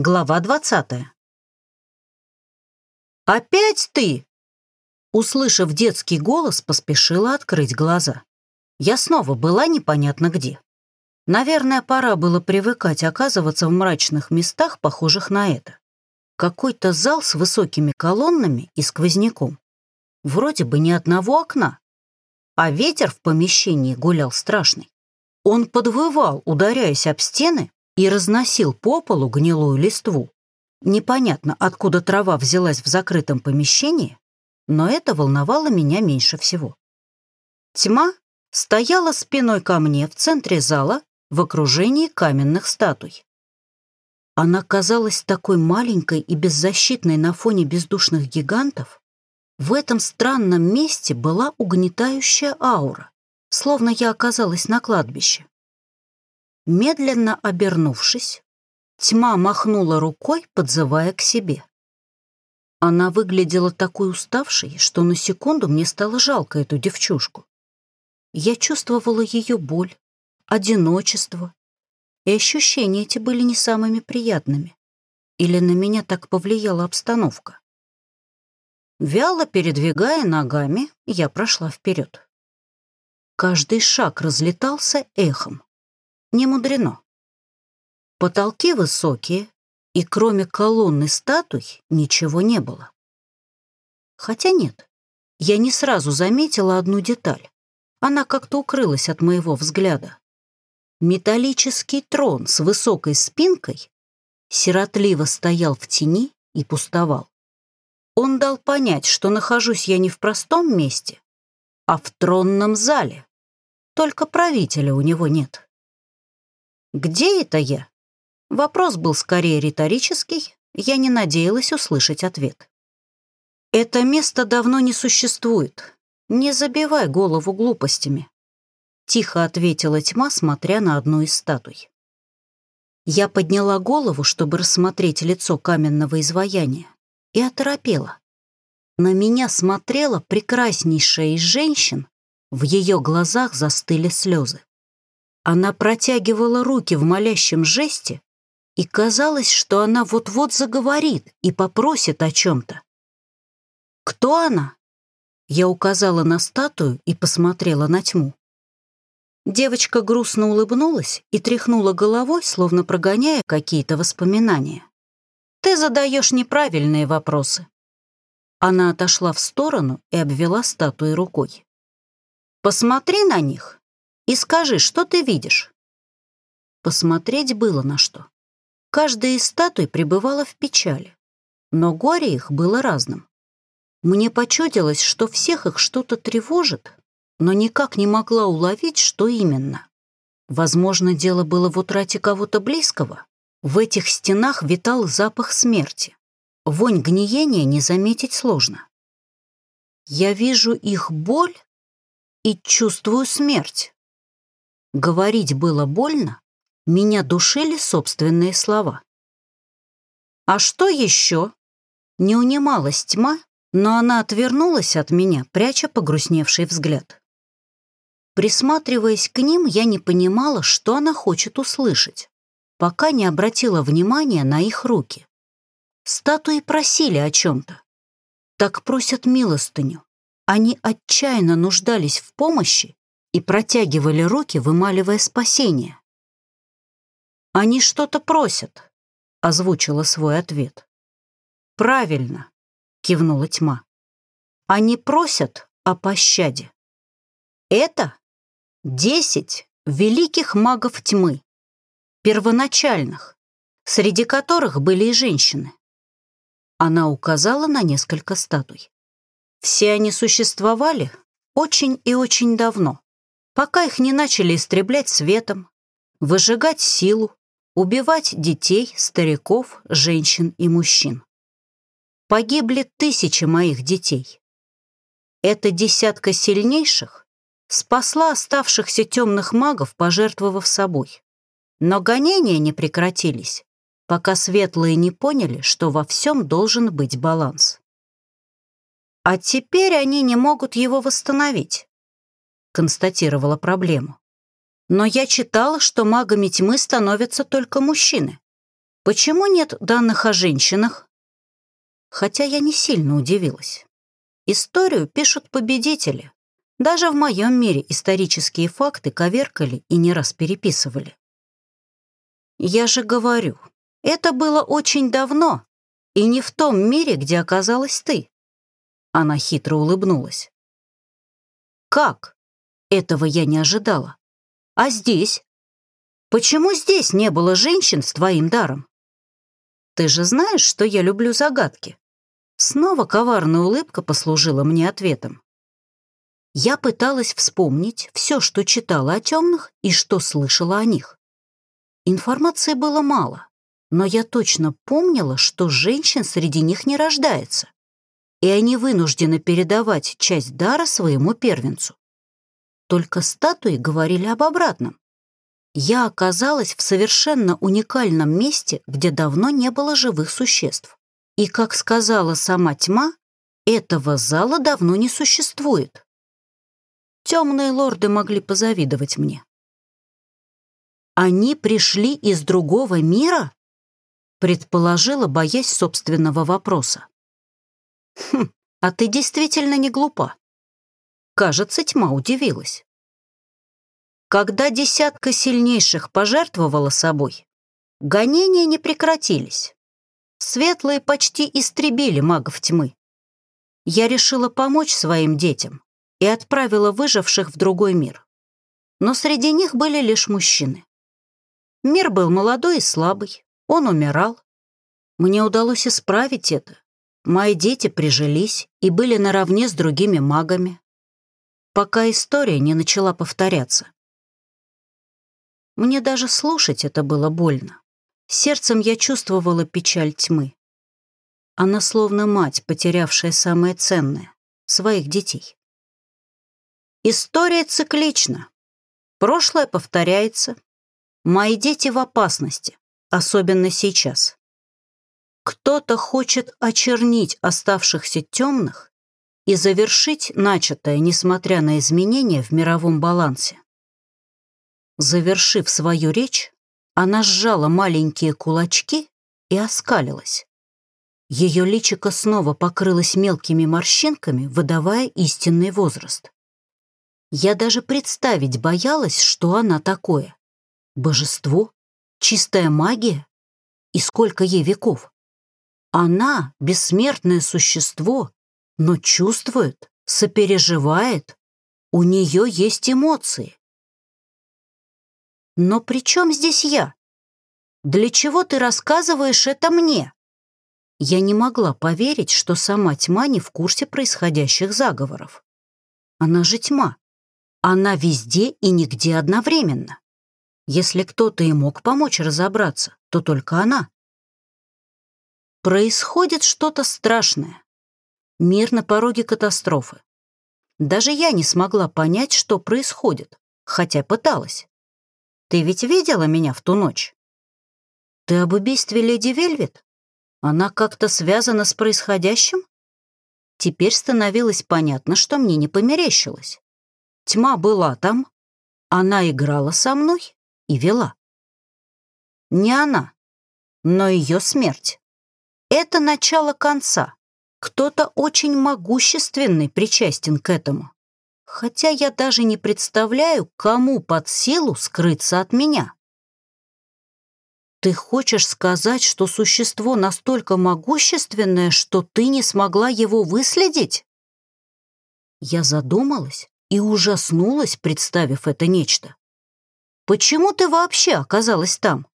Глава двадцатая. «Опять ты?» Услышав детский голос, поспешила открыть глаза. Я снова была непонятно где. Наверное, пора было привыкать оказываться в мрачных местах, похожих на это. Какой-то зал с высокими колоннами и сквозняком. Вроде бы ни одного окна. А ветер в помещении гулял страшный. Он подвывал, ударяясь об стены, и разносил по полу гнилую листву. Непонятно, откуда трава взялась в закрытом помещении, но это волновало меня меньше всего. Тьма стояла спиной ко мне в центре зала в окружении каменных статуй. Она казалась такой маленькой и беззащитной на фоне бездушных гигантов. В этом странном месте была угнетающая аура, словно я оказалась на кладбище. Медленно обернувшись, тьма махнула рукой, подзывая к себе. Она выглядела такой уставшей, что на секунду мне стало жалко эту девчушку. Я чувствовала ее боль, одиночество, и ощущения эти были не самыми приятными. Или на меня так повлияла обстановка. Вяло передвигая ногами, я прошла вперед. Каждый шаг разлетался эхом. Не мудрено. Потолки высокие, и кроме колонны статуй ничего не было. Хотя нет, я не сразу заметила одну деталь. Она как-то укрылась от моего взгляда. Металлический трон с высокой спинкой сиротливо стоял в тени и пустовал. Он дал понять, что нахожусь я не в простом месте, а в тронном зале. Только правителя у него нет. «Где это я?» Вопрос был скорее риторический, я не надеялась услышать ответ. «Это место давно не существует. Не забивай голову глупостями», — тихо ответила тьма, смотря на одну из статуй. Я подняла голову, чтобы рассмотреть лицо каменного изваяния, и оторопела. На меня смотрела прекраснейшая из женщин, в ее глазах застыли слезы. Она протягивала руки в молящем жесте, и казалось, что она вот-вот заговорит и попросит о чем-то. «Кто она?» Я указала на статую и посмотрела на тьму. Девочка грустно улыбнулась и тряхнула головой, словно прогоняя какие-то воспоминания. «Ты задаешь неправильные вопросы». Она отошла в сторону и обвела статуи рукой. «Посмотри на них и скажи, что ты видишь?» Посмотреть было на что. Каждая из статуй пребывала в печали, но горе их было разным. Мне почудилось, что всех их что-то тревожит, но никак не могла уловить, что именно. Возможно, дело было в утрате кого-то близкого. В этих стенах витал запах смерти. Вонь гниения не заметить сложно. Я вижу их боль и чувствую смерть. Говорить было больно, меня душили собственные слова. «А что еще?» Не унималась тьма, но она отвернулась от меня, пряча погрустневший взгляд. Присматриваясь к ним, я не понимала, что она хочет услышать, пока не обратила внимания на их руки. Статуи просили о чем-то. Так просят милостыню. Они отчаянно нуждались в помощи и протягивали руки, вымаливая спасение. «Они что-то просят», — озвучила свой ответ. «Правильно», — кивнула тьма. «Они просят о пощаде. Это десять великих магов тьмы, первоначальных, среди которых были и женщины. Она указала на несколько статуй. Все они существовали очень и очень давно пока их не начали истреблять светом, выжигать силу, убивать детей, стариков, женщин и мужчин. Погибли тысячи моих детей. Эта десятка сильнейших спасла оставшихся темных магов, пожертвовав собой. Но гонения не прекратились, пока светлые не поняли, что во всем должен быть баланс. А теперь они не могут его восстановить констатировала проблему. Но я читала, что магами тьмы становятся только мужчины. Почему нет данных о женщинах? Хотя я не сильно удивилась. Историю пишут победители. Даже в моем мире исторические факты коверкали и не раз переписывали. Я же говорю, это было очень давно, и не в том мире, где оказалась ты. Она хитро улыбнулась. Как? Этого я не ожидала. А здесь? Почему здесь не было женщин с твоим даром? Ты же знаешь, что я люблю загадки. Снова коварная улыбка послужила мне ответом. Я пыталась вспомнить все, что читала о темных и что слышала о них. Информации было мало, но я точно помнила, что женщин среди них не рождается, и они вынуждены передавать часть дара своему первенцу. Только статуи говорили об обратном. Я оказалась в совершенно уникальном месте, где давно не было живых существ. И, как сказала сама тьма, этого зала давно не существует. Темные лорды могли позавидовать мне. «Они пришли из другого мира?» предположила, боясь собственного вопроса. «Хм, а ты действительно не глупа. Кажется, тьма удивилась. Когда десятка сильнейших пожертвовала собой, гонения не прекратились. Светлые почти истребили магов тьмы. Я решила помочь своим детям и отправила выживших в другой мир. Но среди них были лишь мужчины. Мир был молодой и слабый, он умирал. Мне удалось исправить это. Мои дети прижились и были наравне с другими магами пока история не начала повторяться. Мне даже слушать это было больно. Сердцем я чувствовала печаль тьмы. Она словно мать, потерявшая самое ценное — своих детей. История циклична. Прошлое повторяется. Мои дети в опасности, особенно сейчас. Кто-то хочет очернить оставшихся темных и завершить начатое, несмотря на изменения в мировом балансе. Завершив свою речь, она сжала маленькие кулачки и оскалилась. Ее личико снова покрылось мелкими морщинками, выдавая истинный возраст. Я даже представить боялась, что она такое. Божество? Чистая магия? И сколько ей веков? Она — бессмертное существо, но чувствует, сопереживает, у нее есть эмоции. Но при чем здесь я? Для чего ты рассказываешь это мне? Я не могла поверить, что сама тьма не в курсе происходящих заговоров. Она же тьма. Она везде и нигде одновременно. Если кто-то и мог помочь разобраться, то только она. Происходит что-то страшное. Мир на пороге катастрофы. Даже я не смогла понять, что происходит, хотя пыталась. Ты ведь видела меня в ту ночь? Ты об убийстве леди Вельвет? Она как-то связана с происходящим? Теперь становилось понятно, что мне не померещилось. Тьма была там, она играла со мной и вела. Не она, но ее смерть. Это начало конца. Кто-то очень могущественный причастен к этому. Хотя я даже не представляю, кому под силу скрыться от меня. Ты хочешь сказать, что существо настолько могущественное, что ты не смогла его выследить? Я задумалась и ужаснулась, представив это нечто. Почему ты вообще оказалась там?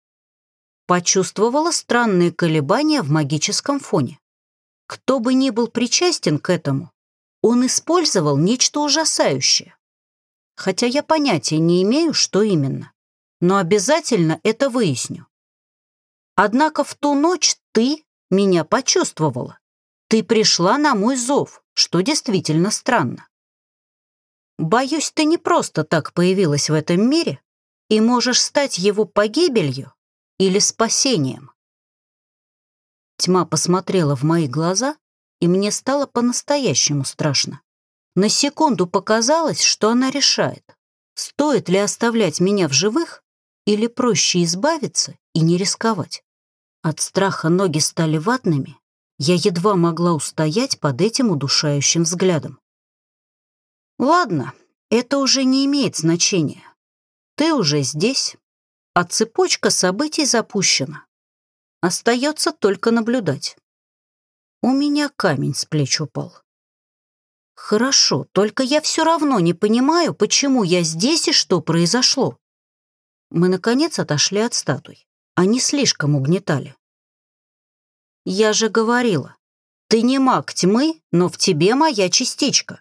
Почувствовала странные колебания в магическом фоне. Кто бы ни был причастен к этому, он использовал нечто ужасающее. Хотя я понятия не имею, что именно. Но обязательно это выясню. Однако в ту ночь ты меня почувствовала. Ты пришла на мой зов, что действительно странно. Боюсь, ты не просто так появилась в этом мире и можешь стать его погибелью или спасением. Тьма посмотрела в мои глаза, и мне стало по-настоящему страшно. На секунду показалось, что она решает, стоит ли оставлять меня в живых или проще избавиться и не рисковать. От страха ноги стали ватными, я едва могла устоять под этим удушающим взглядом. Ладно, это уже не имеет значения. Ты уже здесь, а цепочка событий запущена. Остается только наблюдать. У меня камень с плеч упал. Хорошо, только я все равно не понимаю, почему я здесь и что произошло. Мы, наконец, отошли от статуй. Они слишком угнетали. Я же говорила, ты не маг тьмы, но в тебе моя частичка.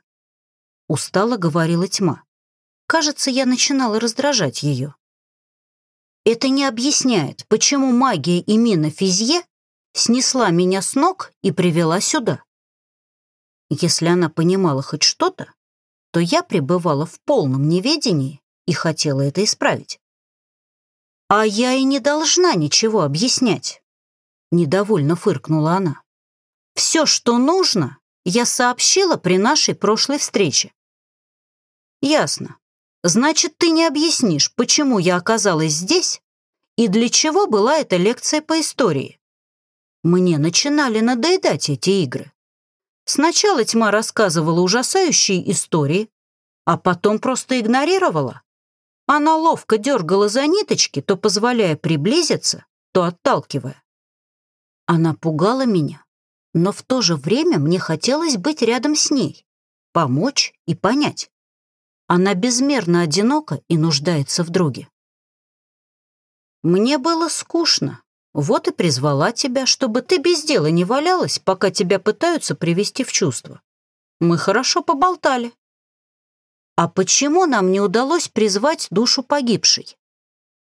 Устало говорила тьма. Кажется, я начинала раздражать ее. Это не объясняет, почему магия именно Физье снесла меня с ног и привела сюда. Если она понимала хоть что-то, то я пребывала в полном неведении и хотела это исправить. А я и не должна ничего объяснять. Недовольно фыркнула она. Все, что нужно, я сообщила при нашей прошлой встрече. Ясно. Значит, ты не объяснишь, почему я оказалась здесь и для чего была эта лекция по истории. Мне начинали надоедать эти игры. Сначала тьма рассказывала ужасающие истории, а потом просто игнорировала. Она ловко дергала за ниточки, то позволяя приблизиться, то отталкивая. Она пугала меня, но в то же время мне хотелось быть рядом с ней, помочь и понять. Она безмерно одинока и нуждается в друге. Мне было скучно, вот и призвала тебя, чтобы ты без дела не валялась, пока тебя пытаются привести в чувство. Мы хорошо поболтали. А почему нам не удалось призвать душу погибшей?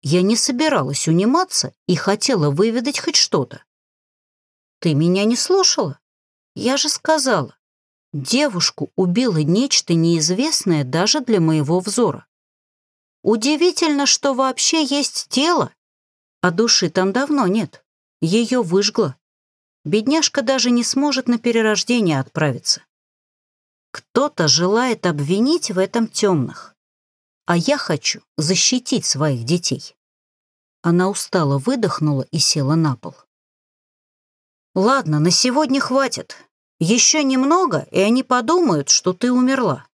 Я не собиралась униматься и хотела выведать хоть что-то. Ты меня не слушала? Я же сказала. Девушку убило нечто неизвестное даже для моего взора. Удивительно, что вообще есть тело, а души там давно нет. Ее выжгло. Бедняжка даже не сможет на перерождение отправиться. Кто-то желает обвинить в этом темных, а я хочу защитить своих детей. Она устало выдохнула и села на пол. «Ладно, на сегодня хватит. Еще немного, и они подумают, что ты умерла».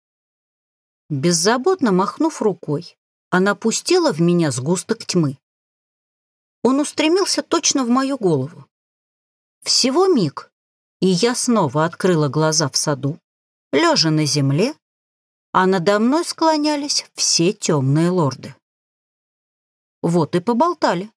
Беззаботно махнув рукой, она пустила в меня сгусток тьмы. Он устремился точно в мою голову. Всего миг, и я снова открыла глаза в саду, лежа на земле, а надо мной склонялись все темные лорды. Вот и поболтали.